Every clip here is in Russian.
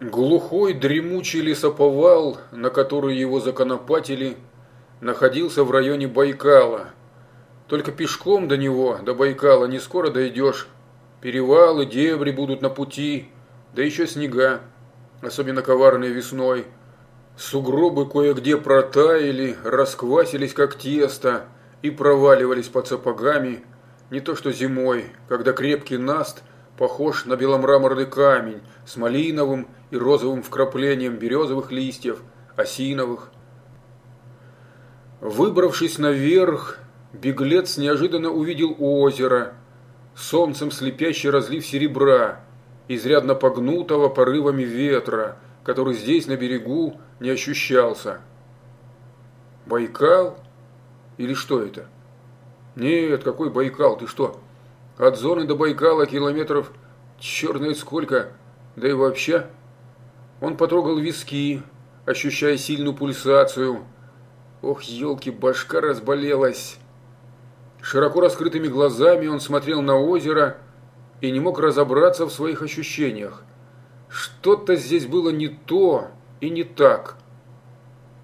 Глухой дремучий лесоповал, на который его законопатили, находился в районе Байкала. Только пешком до него, до Байкала, не скоро дойдешь. Перевалы, дебри будут на пути, да еще снега, особенно коварные весной. Сугробы кое-где протаяли, расквасились как тесто и проваливались под сапогами, не то что зимой, когда крепкий наст – похож на беломраморный камень с малиновым и розовым вкраплением березовых листьев, осиновых. Выбравшись наверх, беглец неожиданно увидел озеро, солнцем слепящий разлив серебра, изрядно погнутого порывами ветра, который здесь на берегу не ощущался. Байкал? Или что это? Нет, какой Байкал, ты что? От зоны до Байкала километров черт знает сколько, да и вообще. Он потрогал виски, ощущая сильную пульсацию. Ох, елки, башка разболелась. Широко раскрытыми глазами он смотрел на озеро и не мог разобраться в своих ощущениях. Что-то здесь было не то и не так.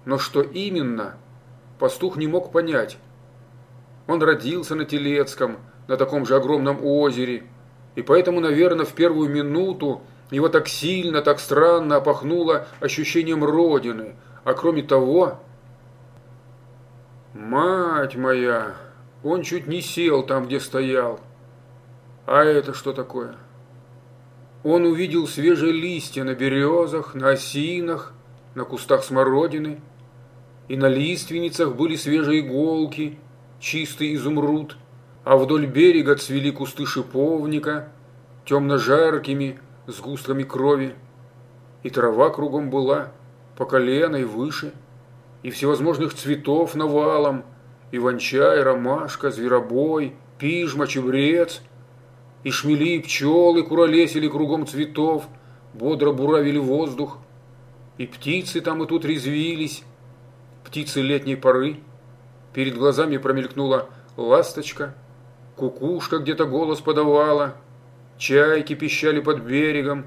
Но что именно, пастух не мог понять. Он родился на Телецком, на таком же огромном озере, и поэтому, наверное, в первую минуту его так сильно, так странно опахнуло ощущением родины, а кроме того... Мать моя, он чуть не сел там, где стоял. А это что такое? Он увидел свежие листья на березах, на осинах, на кустах смородины, и на лиственницах были свежие иголки, чистый изумруд – а вдоль берега цвели кусты шиповника, темно-жаркими, с густками крови, и трава кругом была, по колено и выше, и всевозможных цветов навалом, иван-чай, ромашка, зверобой, пижма, чебрец, и шмели и пчелы куролесили кругом цветов, бодро буравили воздух, и птицы там и тут резвились, птицы летней поры, перед глазами промелькнула ласточка – Кукушка где-то голос подавала, чайки пищали под берегом,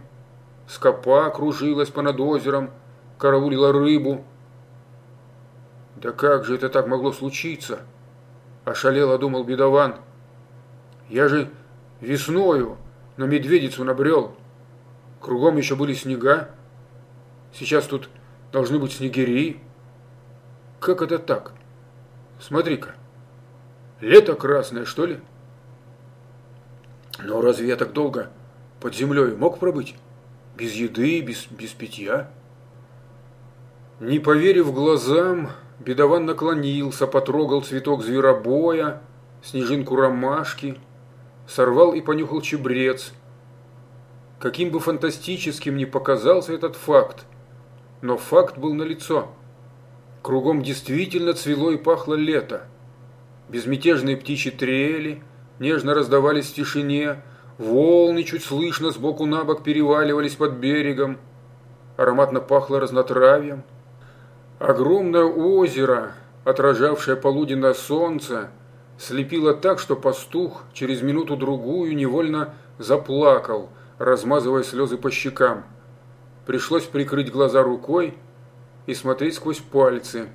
скопа кружилась понад озером, караулила рыбу. Да как же это так могло случиться? Ошалело думал бедован. Я же весною на медведицу набрел. Кругом еще были снега. Сейчас тут должны быть снегири. Как это так? Смотри-ка. Лето красное, что ли? Но разве я так долго под землей мог пробыть? Без еды, без, без питья? Не поверив глазам, бедован наклонился, потрогал цветок зверобоя, снежинку ромашки, сорвал и понюхал чебрец. Каким бы фантастическим ни показался этот факт, но факт был налицо. Кругом действительно цвело и пахло лето. Безмятежные птичьи трели – нежно раздавались в тишине, волны чуть слышно сбоку на бок переваливались под берегом, ароматно пахло разнотравьем. Огромное озеро, отражавшее полуденное солнце, слепило так, что пастух через минуту-другую невольно заплакал, размазывая слезы по щекам. Пришлось прикрыть глаза рукой и смотреть сквозь пальцы,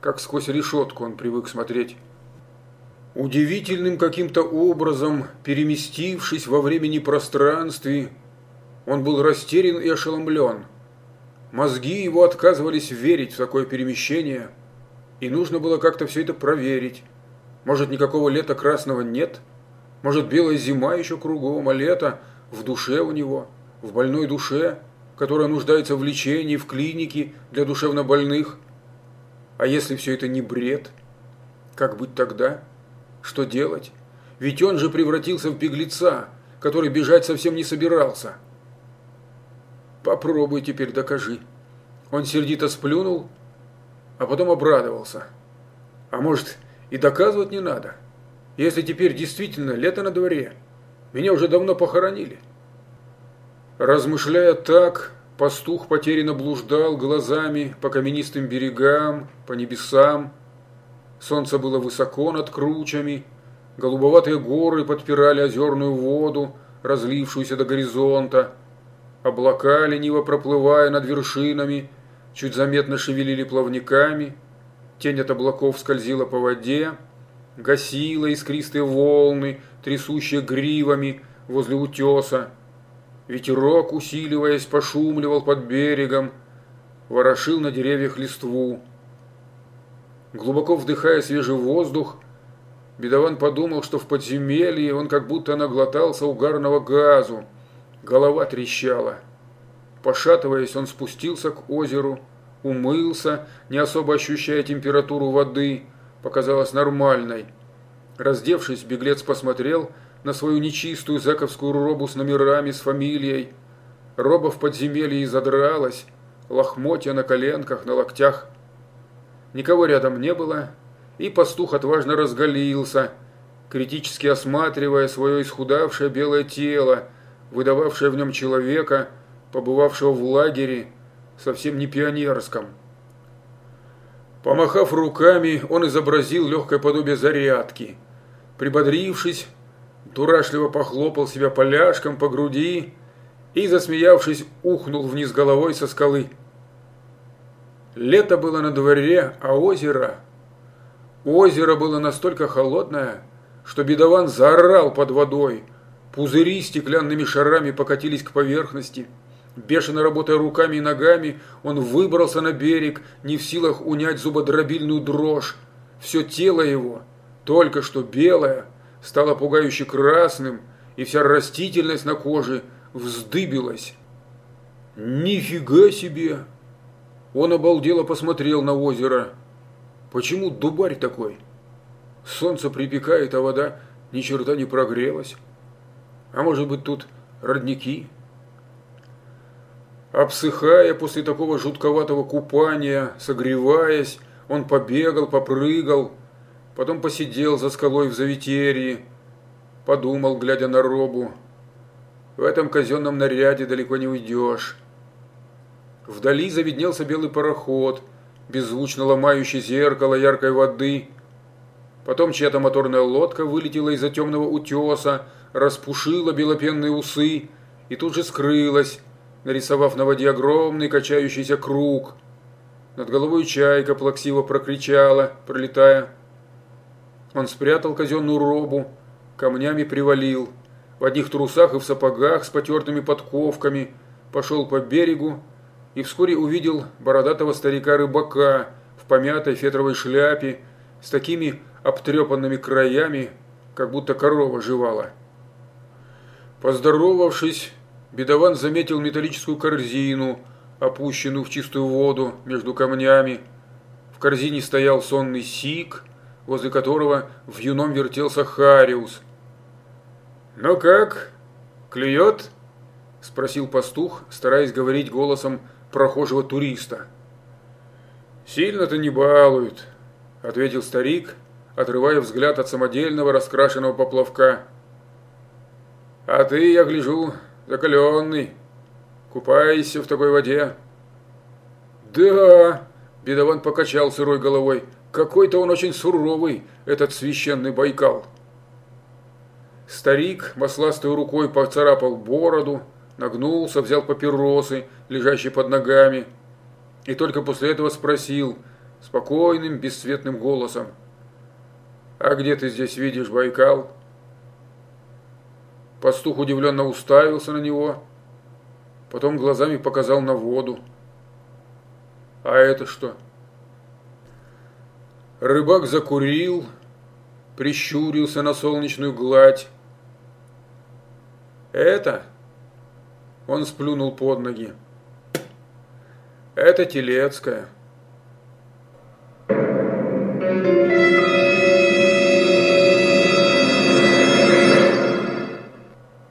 как сквозь решетку он привык смотреть. Удивительным каким-то образом, переместившись во времени пространстве, он был растерян и ошеломлен. Мозги его отказывались верить в такое перемещение, и нужно было как-то все это проверить. Может, никакого лета красного нет? Может, белая зима еще кругом, а лето в душе у него, в больной душе, которая нуждается в лечении, в клинике для душевнобольных? А если все это не бред, как быть тогда? Что делать? Ведь он же превратился в беглеца, который бежать совсем не собирался. Попробуй теперь докажи. Он сердито сплюнул, а потом обрадовался. А может, и доказывать не надо. Если теперь действительно лето на дворе, меня уже давно похоронили. Размышляя так, пастух потерянно блуждал глазами по каменистым берегам, по небесам, Солнце было высоко над кручами, голубоватые горы подпирали озерную воду, разлившуюся до горизонта. Облака, лениво проплывая над вершинами, чуть заметно шевелили плавниками. Тень от облаков скользила по воде, гасила искристые волны, трясущие гривами возле утеса. Ветерок, усиливаясь, пошумливал под берегом, ворошил на деревьях листву. Глубоко вдыхая свежий воздух, Бедован подумал, что в подземелье он как будто наглотался угарного газу. Голова трещала. Пошатываясь, он спустился к озеру, умылся, не особо ощущая температуру воды, показалась нормальной. Раздевшись, беглец посмотрел на свою нечистую заковскую робу с номерами, с фамилией. Роба в подземелье задралась, лохмотья на коленках, на локтях. Никого рядом не было, и пастух отважно разголился, критически осматривая свое исхудавшее белое тело, выдававшее в нем человека, побывавшего в лагере, совсем не пионерском. Помахав руками, он изобразил легкое подобие зарядки. Прибодрившись, дурашливо похлопал себя поляшком по груди и, засмеявшись, ухнул вниз головой со скалы. Лето было на дворе, а озеро... Озеро было настолько холодное, что бедован заорал под водой. Пузыри стеклянными шарами покатились к поверхности. Бешено работая руками и ногами, он выбрался на берег, не в силах унять зубодробильную дрожь. Все тело его, только что белое, стало пугающе красным, и вся растительность на коже вздыбилась. «Нифига себе!» Он обалдело посмотрел на озеро. «Почему дубарь такой? Солнце припекает, а вода ни черта не прогрелась. А может быть тут родники?» Обсыхая после такого жутковатого купания, согреваясь, он побегал, попрыгал, потом посидел за скалой в завитерии, подумал, глядя на робу. В этом казенном наряде далеко не уйдешь. Вдали завиднелся белый пароход, беззвучно ломающий зеркало яркой воды. Потом чья-то моторная лодка вылетела из-за темного утеса, распушила белопенные усы и тут же скрылась, нарисовав на воде огромный качающийся круг. Над головой чайка плаксиво прокричала, пролетая. Он спрятал казенную робу, камнями привалил. В одних трусах и в сапогах с потертыми подковками пошел по берегу и вскоре увидел бородатого старика-рыбака в помятой фетровой шляпе с такими обтрепанными краями, как будто корова жевала. Поздоровавшись, бедован заметил металлическую корзину, опущенную в чистую воду между камнями. В корзине стоял сонный сик, возле которого в юном вертелся Хариус. «Ну как, клюет?» – спросил пастух, стараясь говорить голосом прохожего туриста. «Сильно-то не балуют», – ответил старик, отрывая взгляд от самодельного раскрашенного поплавка. «А ты, я гляжу, закаленный, купаешься в такой воде». «Да», – бедован покачал сырой головой, – «какой-то он очень суровый, этот священный Байкал». Старик масластой рукой поцарапал бороду, нагнулся, взял папиросы, лежащие под ногами, и только после этого спросил спокойным, бесцветным голосом. «А где ты здесь видишь Байкал?» Пастух удивленно уставился на него, потом глазами показал на воду. «А это что?» Рыбак закурил, прищурился на солнечную гладь. «Это?» Он сплюнул под ноги. Это Телецкая.